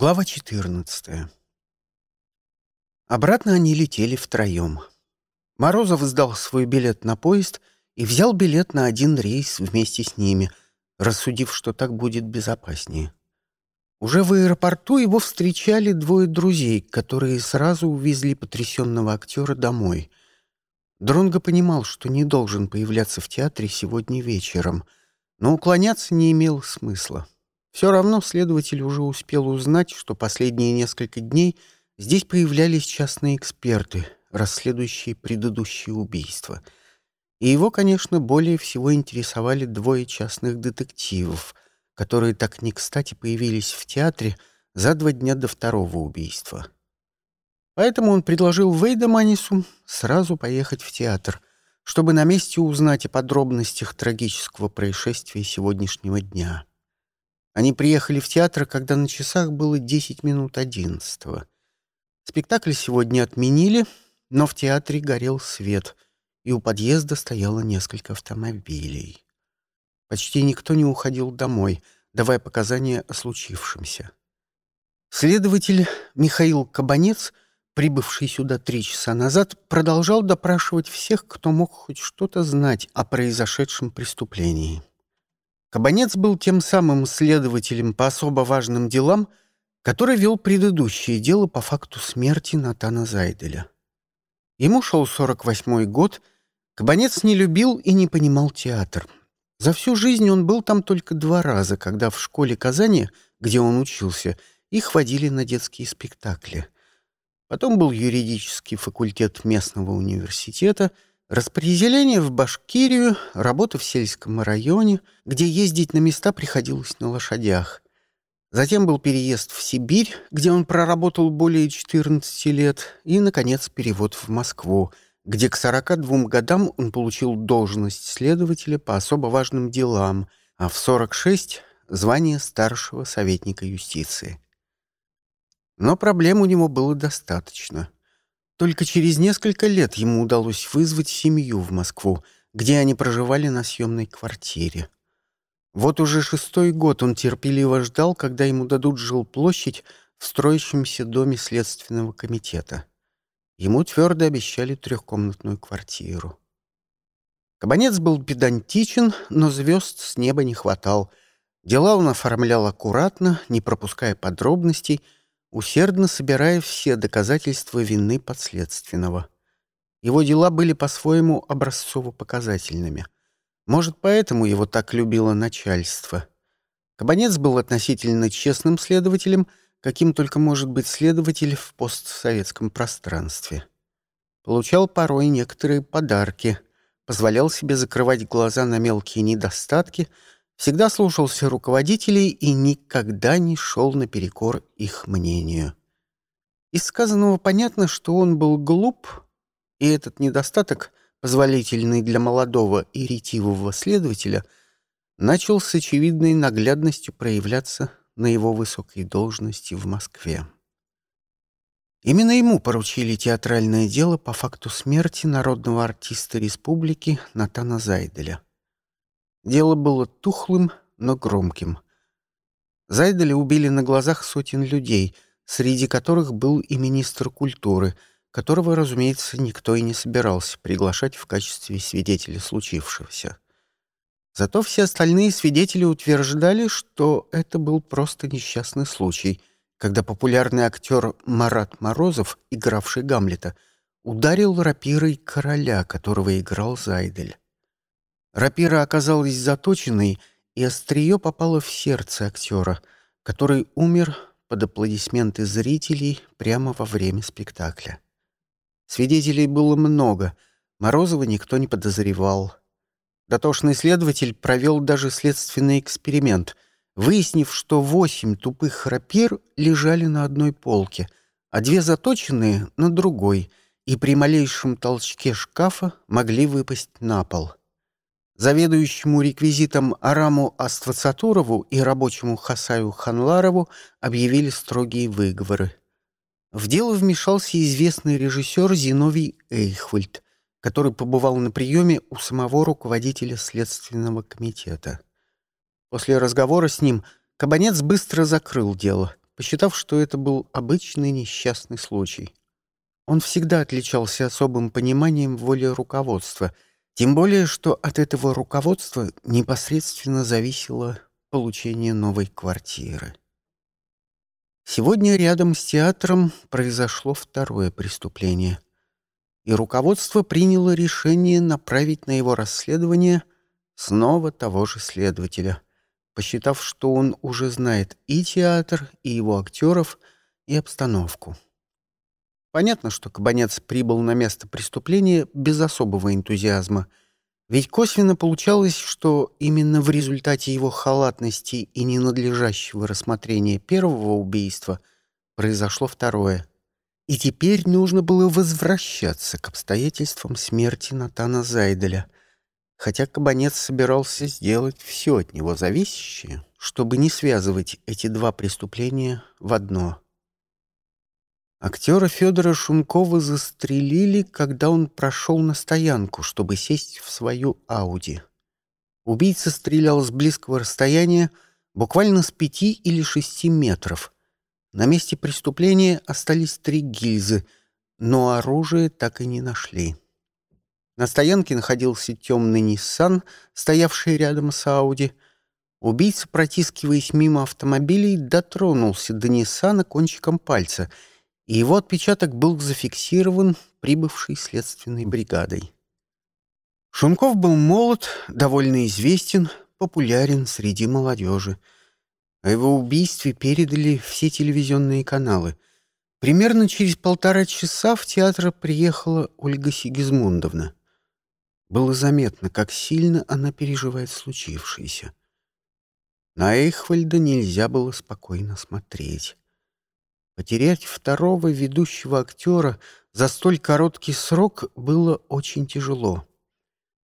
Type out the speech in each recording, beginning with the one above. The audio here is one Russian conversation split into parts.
Глава 14. Обратно они летели втроем. Морозов сдал свой билет на поезд и взял билет на один рейс вместе с ними, рассудив, что так будет безопаснее. Уже в аэропорту его встречали двое друзей, которые сразу увезли потрясенного актера домой. Дронго понимал, что не должен появляться в театре сегодня вечером, но уклоняться не имел смысла. Все равно следователь уже успел узнать, что последние несколько дней здесь появлялись частные эксперты, расследующие предыдущие убийства. И его, конечно, более всего интересовали двое частных детективов, которые так не кстати появились в театре за два дня до второго убийства. Поэтому он предложил Вейдеманису сразу поехать в театр, чтобы на месте узнать о подробностях трагического происшествия сегодняшнего дня. Они приехали в театр, когда на часах было 10 минут одиннадцатого. Спектакль сегодня отменили, но в театре горел свет, и у подъезда стояло несколько автомобилей. Почти никто не уходил домой, давая показания о случившемся. Следователь Михаил Кабанец, прибывший сюда три часа назад, продолжал допрашивать всех, кто мог хоть что-то знать о произошедшем преступлении. Кабанец был тем самым следователем по особо важным делам, который вел предыдущее дело по факту смерти Натана Зайделя. Ему шел 48-й год, Кабанец не любил и не понимал театр. За всю жизнь он был там только два раза, когда в школе Казани, где он учился, их водили на детские спектакли. Потом был юридический факультет местного университета — Распределение в Башкирию, работа в сельском районе, где ездить на места приходилось на лошадях. Затем был переезд в Сибирь, где он проработал более 14 лет, и, наконец, перевод в Москву, где к 42 годам он получил должность следователя по особо важным делам, а в 46 — звание старшего советника юстиции. Но проблем у него было достаточно — только через несколько лет ему удалось вызвать семью в Москву, где они проживали на съемной квартире. Вот уже шестой год он терпеливо ждал, когда ему дадут жилплощадь в строящемся доме Следственного комитета. Ему твердо обещали трехкомнатную квартиру. Кабанец был педантичен, но звезд с неба не хватал. Дела он оформлял аккуратно, не пропуская подробностей — усердно собирая все доказательства вины подследственного. Его дела были по-своему образцово-показательными. Может, поэтому его так любило начальство. Кабанец был относительно честным следователем, каким только может быть следователь в постсоветском пространстве. Получал порой некоторые подарки, позволял себе закрывать глаза на мелкие недостатки — всегда слушался руководителей и никогда не шел наперекор их мнению. Из сказанного понятно, что он был глуп, и этот недостаток, позволительный для молодого и ретивого следователя, начал с очевидной наглядностью проявляться на его высокой должности в Москве. Именно ему поручили театральное дело по факту смерти народного артиста республики Натана Зайделя — Дело было тухлым, но громким. Зайделя убили на глазах сотен людей, среди которых был и министр культуры, которого, разумеется, никто и не собирался приглашать в качестве свидетеля случившегося. Зато все остальные свидетели утверждали, что это был просто несчастный случай, когда популярный актер Марат Морозов, игравший Гамлета, ударил рапирой короля, которого играл Зайдель. Рапира оказалась заточенной, и острие попало в сердце актера, который умер под аплодисменты зрителей прямо во время спектакля. Свидетелей было много, Морозова никто не подозревал. Дотошный следователь провел даже следственный эксперимент, выяснив, что восемь тупых рапир лежали на одной полке, а две заточенные — на другой, и при малейшем толчке шкафа могли выпасть на пол. Заведующему реквизитом Араму Аствацатурову и рабочему Хасаю Ханларову объявили строгие выговоры. В дело вмешался известный режиссер Зиновий Эйхвальд, который побывал на приеме у самого руководителя Следственного комитета. После разговора с ним Кабанец быстро закрыл дело, посчитав, что это был обычный несчастный случай. Он всегда отличался особым пониманием воли руководства, тем более, что от этого руководства непосредственно зависело получение новой квартиры. Сегодня рядом с театром произошло второе преступление, и руководство приняло решение направить на его расследование снова того же следователя, посчитав, что он уже знает и театр, и его актеров, и обстановку. Понятно, что Кабанец прибыл на место преступления без особого энтузиазма, ведь косвенно получалось, что именно в результате его халатности и ненадлежащего рассмотрения первого убийства произошло второе. И теперь нужно было возвращаться к обстоятельствам смерти Натана Зайделя — хотя Кабанец собирался сделать все от него зависящее, чтобы не связывать эти два преступления в одно. Актера Федора Шункова застрелили, когда он прошел на стоянку, чтобы сесть в свою Ауди. Убийца стрелял с близкого расстояния, буквально с пяти или шести метров. На месте преступления остались три гильзы, но оружие так и не нашли. На стоянке находился темный Ниссан, стоявший рядом с Ауди. Убийца, протискиваясь мимо автомобилей, дотронулся до Ниссана кончиком пальца, и его отпечаток был зафиксирован прибывшей следственной бригадой. Шунков был молод, довольно известен, популярен среди молодежи. О его убийстве передали все телевизионные каналы. Примерно через полтора часа в театр приехала Ольга Сигизмундовна. Было заметно, как сильно она переживает случившееся. На Эйхвальда нельзя было спокойно смотреть. Потерять второго ведущего актера за столь короткий срок было очень тяжело.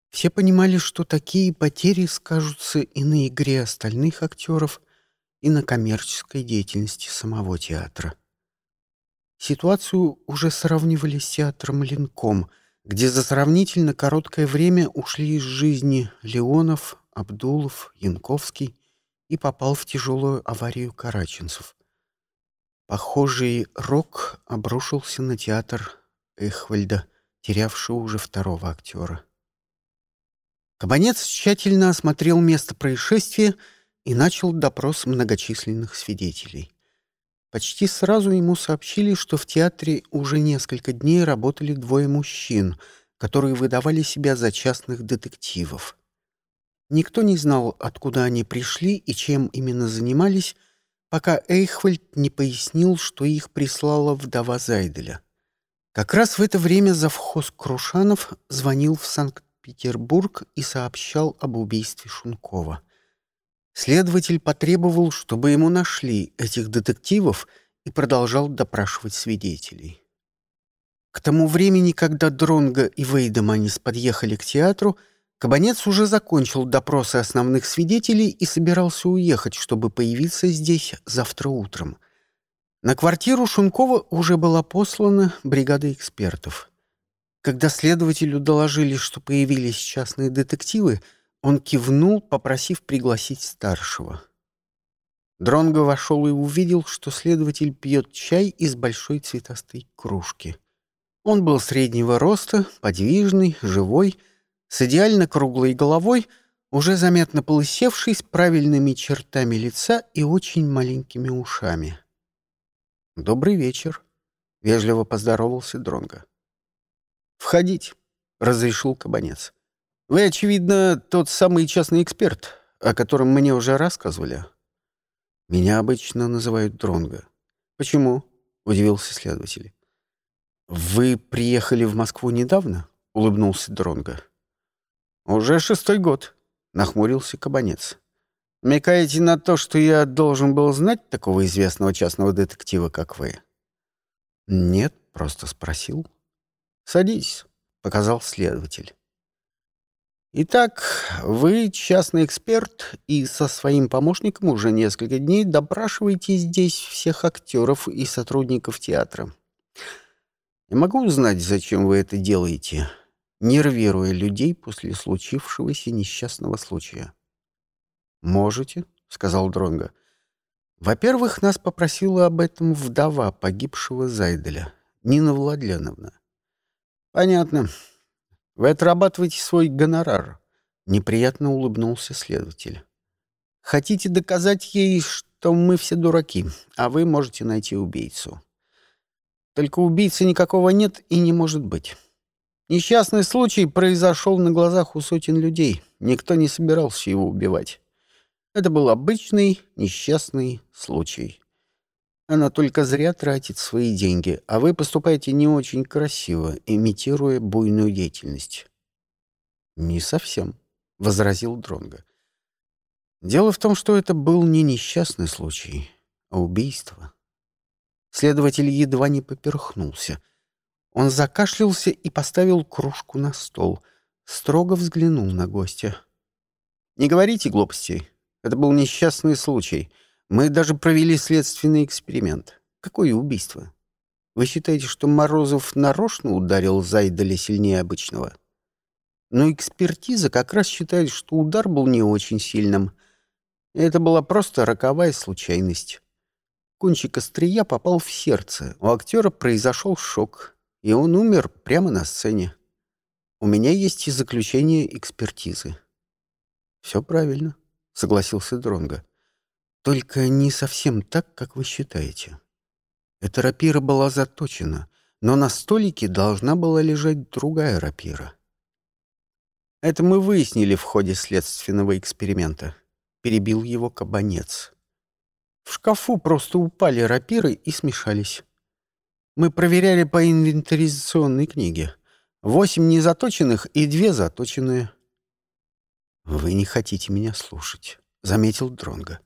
Все понимали, что такие потери скажутся и на игре остальных актеров, и на коммерческой деятельности самого театра. Ситуацию уже сравнивали с театром «Ленком», где за сравнительно короткое время ушли из жизни Леонов, Абдулов, Янковский и попал в тяжелую аварию Караченцев. Похожий рок обрушился на театр Эхвальда, терявшего уже второго актера. Кабанец тщательно осмотрел место происшествия и начал допрос многочисленных свидетелей. Почти сразу ему сообщили, что в театре уже несколько дней работали двое мужчин, которые выдавали себя за частных детективов. Никто не знал, откуда они пришли и чем именно занимались, пока Эйхвальд не пояснил, что их прислала вдова Зайделя. Как раз в это время завхоз Крушанов звонил в Санкт-Петербург и сообщал об убийстве Шункова. Следователь потребовал, чтобы ему нашли этих детективов и продолжал допрашивать свидетелей. К тому времени, когда Дронго и Вейдеманис подъехали к театру, Кабанец уже закончил допросы основных свидетелей и собирался уехать, чтобы появиться здесь завтра утром. На квартиру Шункова уже была послана бригада экспертов. Когда следователю доложили, что появились частные детективы, он кивнул, попросив пригласить старшего. Дронго вошел и увидел, что следователь пьет чай из большой цветастой кружки. Он был среднего роста, подвижный, живой, с идеально круглой головой, уже заметно полысевший, с правильными чертами лица и очень маленькими ушами. «Добрый вечер», — вежливо поздоровался Дронго. «Входить», — разрешил Кабанец. Вы, очевидно, тот самый частный эксперт, о котором мне уже рассказывали. Меня обычно называют Дронго. Почему? удивился следователь. Вы приехали в Москву недавно? улыбнулся Дронго. Уже шестой год, нахмурился Кабанец. Мекаете на то, что я должен был знать такого известного частного детектива, как вы? Нет, просто спросил. Садись, показал следователь. Итак, вы частный эксперт и со своим помощником уже несколько дней допрашиваете здесь всех актеров и сотрудников театра. Я могу узнать, зачем вы это делаете, нервируя людей после случившегося несчастного случая? Можете, сказал Дронго. Во-первых, нас попросила об этом вдова погибшего Зайделя, Нина Владленовна. Понятно. Вы отрабатываете свой гонорар. Неприятно улыбнулся следователь. Хотите доказать ей, что мы все дураки, а вы можете найти убийцу. Только убийцы никакого нет и не может быть. Несчастный случай произошел на глазах у сотен людей. Никто не собирался его убивать. Это был обычный несчастный случай. Она только зря тратит свои деньги, а вы поступаете не очень красиво, имитируя буйную деятельность. Не совсем, возразил Дронго. Дело в том, что это был не несчастный случай, а убийство. Следователь едва не поперхнулся. Он закашлялся и поставил кружку на стол. Строго взглянул на гостя. «Не говорите глупостей. Это был несчастный случай. Мы даже провели следственный эксперимент. Какое убийство? Вы считаете, что Морозов нарочно ударил Зайдаля сильнее обычного?» Но экспертиза как раз считает, что удар был не очень сильным. Это была просто роковая случайность. Кончик острия попал в сердце. У актера произошел шок, и он умер прямо на сцене. У меня есть и заключение экспертизы. Все правильно, согласился Дронга. Только не совсем так, как вы считаете. Эта рапира была заточена, но на столике должна была лежать другая рапира. Это мы выяснили в ходе следственного эксперимента. Перебил его кабанец. В шкафу просто упали рапиры и смешались. Мы проверяли по инвентаризационной книге. Восемь незаточенных и две заточенные. Вы не хотите меня слушать, заметил Дронга.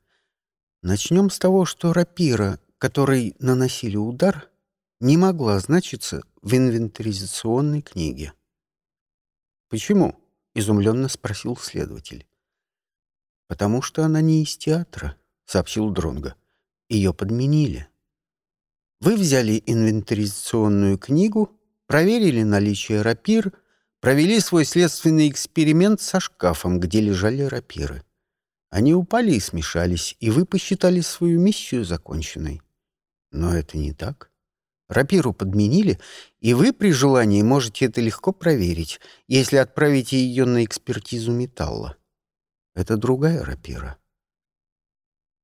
Начнем с того, что рапира, которой наносили удар, не могла значиться в инвентаризационной книге. Почему? изумленно спросил следователь. Потому что она не из театра, сообщил Дронга. Ее подменили. Вы взяли инвентаризационную книгу, проверили наличие рапир, провели свой следственный эксперимент со шкафом, где лежали рапиры. Они упали и смешались, и вы посчитали свою миссию законченной. Но это не так. Рапиру подменили, и вы при желании можете это легко проверить, если отправите ее на экспертизу металла. Это другая рапира.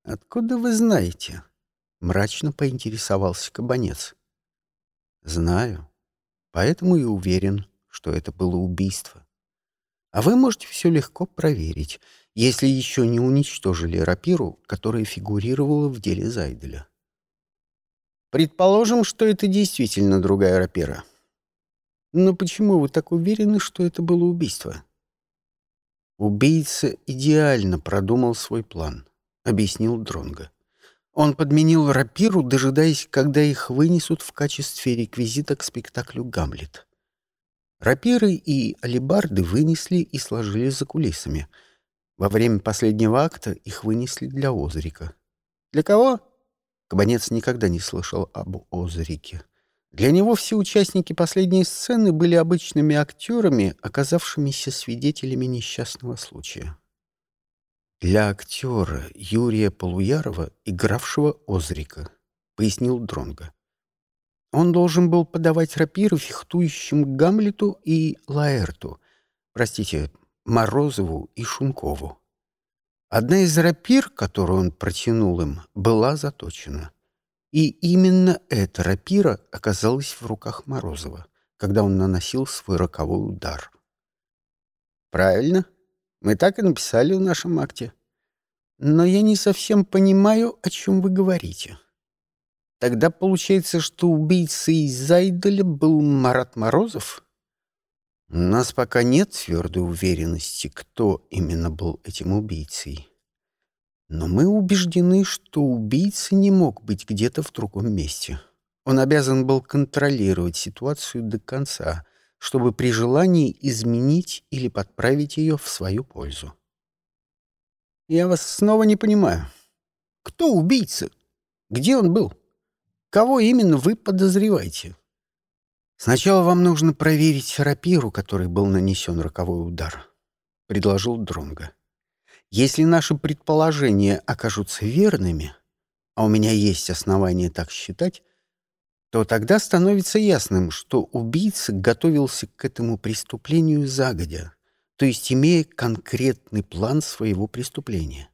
«Откуда вы знаете?» — мрачно поинтересовался кабанец. «Знаю. Поэтому и уверен, что это было убийство. А вы можете все легко проверить, если еще не уничтожили рапиру, которая фигурировала в деле Зайделя. Предположим, что это действительно другая рапира. Но почему вы так уверены, что это было убийство? Убийца идеально продумал свой план, объяснил Дронга. Он подменил рапиру, дожидаясь, когда их вынесут в качестве реквизита к спектаклю «Гамлет». Рапиры и алебарды вынесли и сложили за кулисами. Во время последнего акта их вынесли для Озрика. Для кого? Кабанец никогда не слышал об Озрике. Для него все участники последней сцены были обычными актерами, оказавшимися свидетелями несчастного случая. Для актера Юрия Полуярова, игравшего Озрика, пояснил Дронга. Он должен был подавать рапиры фехтующим Гамлету и Лаэрту, простите, Морозову и Шумкову. Одна из рапир, которую он протянул им, была заточена. И именно эта рапира оказалась в руках Морозова, когда он наносил свой роковой удар. «Правильно. Мы так и написали в нашем акте. Но я не совсем понимаю, о чем вы говорите. Тогда получается, что убийцей Зайдаля был Марат Морозов?» У нас пока нет твердой уверенности, кто именно был этим убийцей. Но мы убеждены, что убийца не мог быть где-то в другом месте. Он обязан был контролировать ситуацию до конца, чтобы при желании изменить или подправить ее в свою пользу. Я вас снова не понимаю. Кто убийца? Где он был? Кого именно вы подозреваете? «Сначала вам нужно проверить рапиру, которой был нанесен роковой удар», — предложил Дронга. «Если наши предположения окажутся верными, а у меня есть основания так считать, то тогда становится ясным, что убийца готовился к этому преступлению загодя, то есть имея конкретный план своего преступления.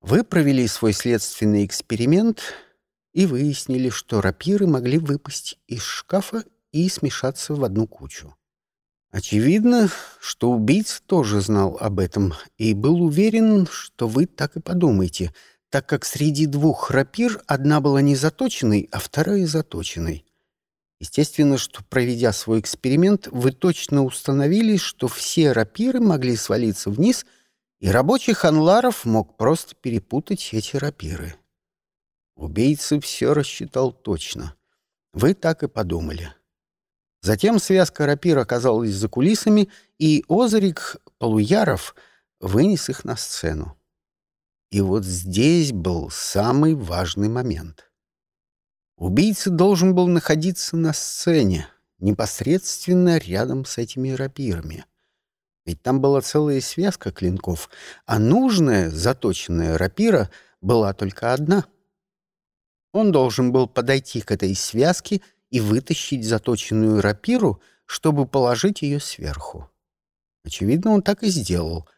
Вы провели свой следственный эксперимент и выяснили, что рапиры могли выпасть из шкафа и смешаться в одну кучу. Очевидно, что убийца тоже знал об этом и был уверен, что вы так и подумаете, так как среди двух рапир одна была не заточенной, а вторая заточенной. Естественно, что, проведя свой эксперимент, вы точно установили, что все рапиры могли свалиться вниз, и рабочий Ханларов мог просто перепутать эти рапиры. Убийца все рассчитал точно. Вы так и подумали. Затем связка рапир оказалась за кулисами, и Озарик Полуяров вынес их на сцену. И вот здесь был самый важный момент. Убийца должен был находиться на сцене, непосредственно рядом с этими рапирами. Ведь там была целая связка клинков, а нужная, заточенная рапира была только одна. Он должен был подойти к этой связке — и вытащить заточенную рапиру, чтобы положить ее сверху. Очевидно, он так и сделал,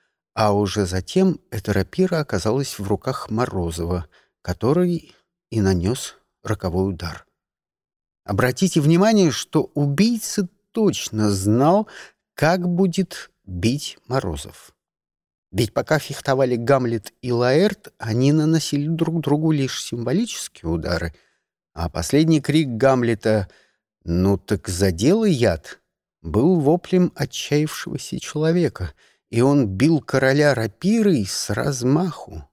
а уже затем эта рапира оказалась в руках Морозова, который и нанес роковой удар. Обратите внимание, что убийца точно знал, как будет бить Морозов. Ведь пока фехтовали Гамлет и Лаэрт, они наносили друг другу лишь символические удары — а последний крик Гамлета «Ну так заделай яд!» был воплем отчаявшегося человека, и он бил короля рапирой с размаху.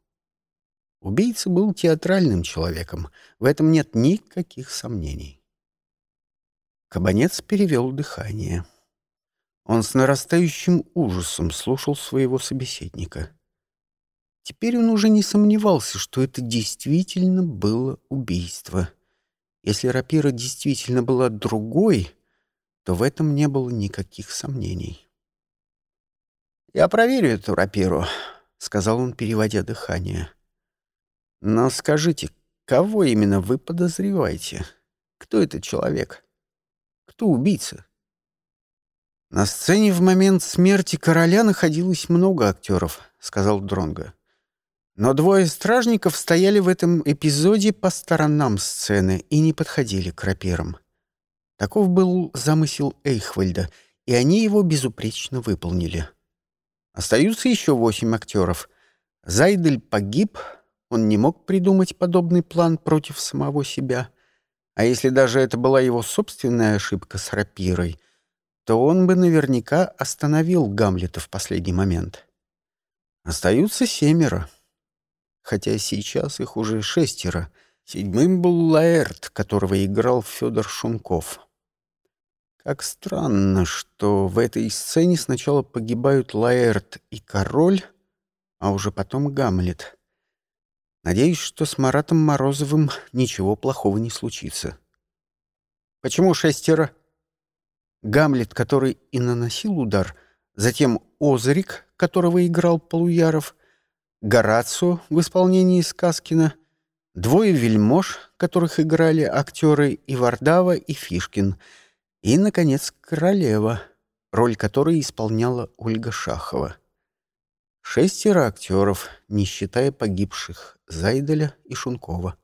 Убийца был театральным человеком, в этом нет никаких сомнений. Кабанец перевел дыхание. Он с нарастающим ужасом слушал своего собеседника. Теперь он уже не сомневался, что это действительно было убийство — если рапира действительно была другой, то в этом не было никаких сомнений. «Я проверю эту рапиру», — сказал он, переводя дыхание. «Но скажите, кого именно вы подозреваете? Кто этот человек? Кто убийца?» «На сцене в момент смерти короля находилось много актеров», — сказал Дронго. Но двое стражников стояли в этом эпизоде по сторонам сцены и не подходили к рапирам. Таков был замысел Эйхвальда, и они его безупречно выполнили. Остаются еще восемь актеров. Зайдель погиб, он не мог придумать подобный план против самого себя. А если даже это была его собственная ошибка с рапирой, то он бы наверняка остановил Гамлета в последний момент. Остаются семеро хотя сейчас их уже шестеро. Седьмым был Лаэрт, которого играл Федор Шунков. Как странно, что в этой сцене сначала погибают Лаэрт и Король, а уже потом Гамлет. Надеюсь, что с Маратом Морозовым ничего плохого не случится. Почему шестеро? Гамлет, который и наносил удар, затем Озрик, которого играл Полуяров, Горацио в исполнении Сказкина, двое вельмож, которых играли актеры Ивардава и Фишкин, и, наконец, королева, роль которой исполняла Ольга Шахова. Шестеро актеров, не считая погибших Зайделя и Шункова.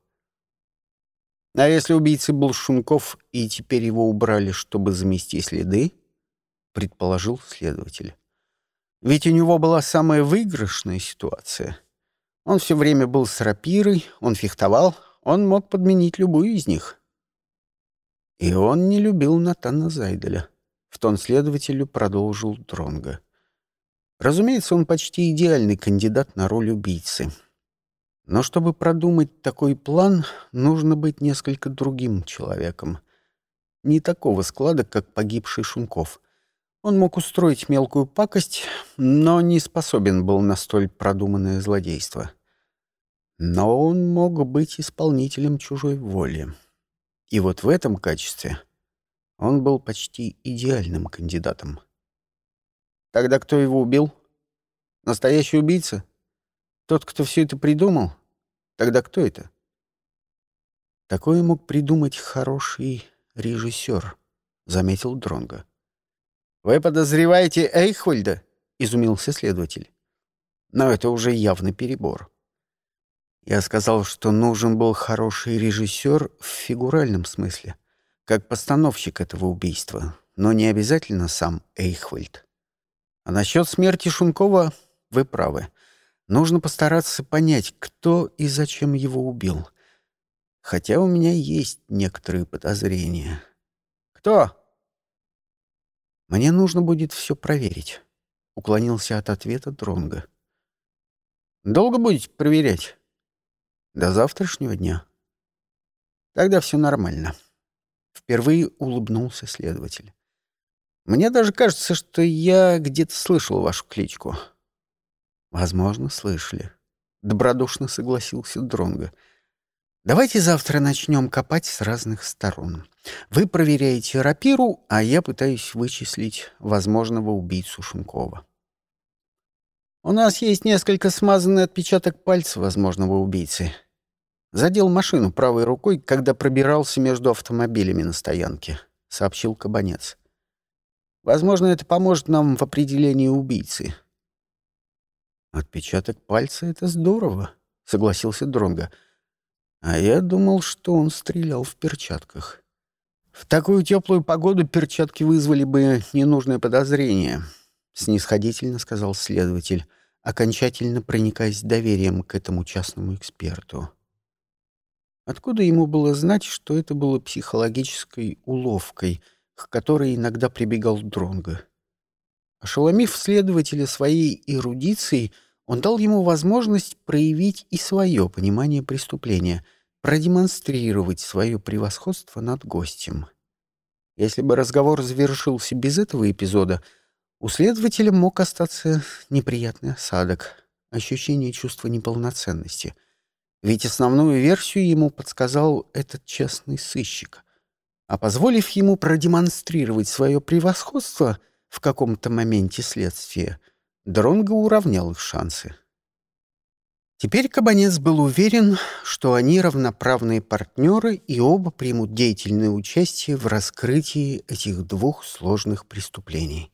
А если убийцей был Шунков, и теперь его убрали, чтобы замести следы, предположил следователь. Ведь у него была самая выигрышная ситуация. Он все время был с рапирой, он фехтовал, он мог подменить любую из них. И он не любил Натана Зайделя. В тон следователю продолжил Дронга. Разумеется, он почти идеальный кандидат на роль убийцы. Но чтобы продумать такой план, нужно быть несколько другим человеком. Не такого склада, как погибший Шунков. Он мог устроить мелкую пакость, но не способен был на столь продуманное злодейство. Но он мог быть исполнителем чужой воли. И вот в этом качестве он был почти идеальным кандидатом. Тогда кто его убил? Настоящий убийца? Тот, кто все это придумал? Тогда кто это? Такое мог придумать хороший режиссер, заметил Дронго. Вы подозреваете Эйхольда? изумился следователь. Но это уже явный перебор. Я сказал, что нужен был хороший режиссер в фигуральном смысле, как постановщик этого убийства, но не обязательно сам Эйхвальд. А насчет смерти Шункова вы правы. Нужно постараться понять, кто и зачем его убил. Хотя у меня есть некоторые подозрения. Кто? Мне нужно будет все проверить. Уклонился от ответа Дронга. Долго будете проверять? До завтрашнего дня. Тогда все нормально. Впервые улыбнулся следователь. Мне даже кажется, что я где-то слышал вашу кличку. Возможно, слышали. Добродушно согласился Дронго. Давайте завтра начнем копать с разных сторон. Вы проверяете рапиру, а я пытаюсь вычислить возможного убийцу Шункова. У нас есть несколько смазанный отпечаток пальца возможного убийцы. Задел машину правой рукой, когда пробирался между автомобилями на стоянке, сообщил Кабанец. Возможно, это поможет нам в определении убийцы. Отпечаток пальца — это здорово, согласился Дронга. А я думал, что он стрелял в перчатках. В такую теплую погоду перчатки вызвали бы ненужное подозрение, снисходительно сказал следователь, окончательно проникаясь доверием к этому частному эксперту. Откуда ему было знать, что это было психологической уловкой — к которой иногда прибегал Дронго. Ошеломив следователя своей эрудицией, он дал ему возможность проявить и свое понимание преступления, продемонстрировать свое превосходство над гостем. Если бы разговор завершился без этого эпизода, у следователя мог остаться неприятный осадок, ощущение чувства неполноценности. Ведь основную версию ему подсказал этот честный сыщик — а позволив ему продемонстрировать свое превосходство в каком-то моменте следствия, Дронго уравнял их шансы. Теперь Кабанец был уверен, что они равноправные партнеры и оба примут деятельное участие в раскрытии этих двух сложных преступлений.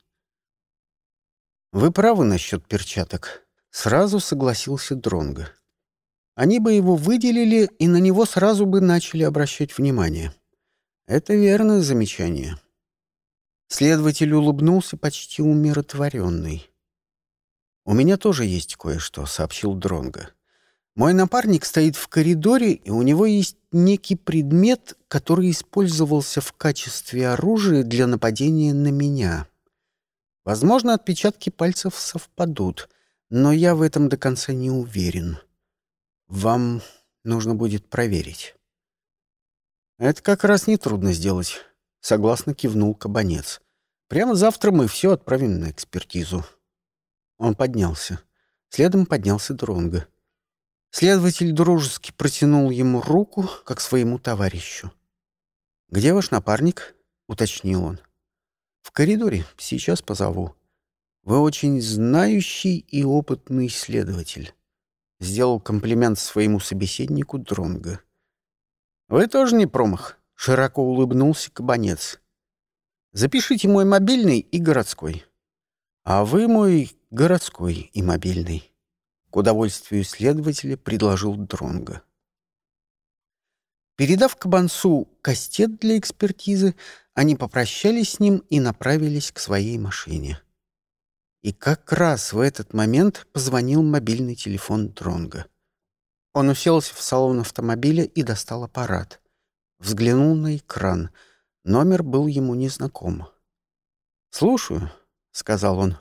«Вы правы насчет перчаток», — сразу согласился Дронго. Они бы его выделили, и на него сразу бы начали обращать внимание. Это верное замечание. Следователь улыбнулся почти умиротворенный. «У меня тоже есть кое-что», — сообщил Дронго. «Мой напарник стоит в коридоре, и у него есть некий предмет, который использовался в качестве оружия для нападения на меня. Возможно, отпечатки пальцев совпадут, но я в этом до конца не уверен. Вам нужно будет проверить». «Это как раз нетрудно сделать», — согласно кивнул Кабанец. «Прямо завтра мы все отправим на экспертизу». Он поднялся. Следом поднялся Дронго. Следователь дружески протянул ему руку, как своему товарищу. «Где ваш напарник?» — уточнил он. «В коридоре. Сейчас позову. Вы очень знающий и опытный следователь», — сделал комплимент своему собеседнику Дронго. «Вы тоже не промах», — широко улыбнулся кабанец. «Запишите мой мобильный и городской». «А вы мой городской и мобильный», — к удовольствию следователя предложил Дронга. Передав кабанцу кастет для экспертизы, они попрощались с ним и направились к своей машине. И как раз в этот момент позвонил мобильный телефон Дронга. Он уселся в салон автомобиля и достал аппарат. Взглянул на экран. Номер был ему незнаком. «Слушаю», — сказал он.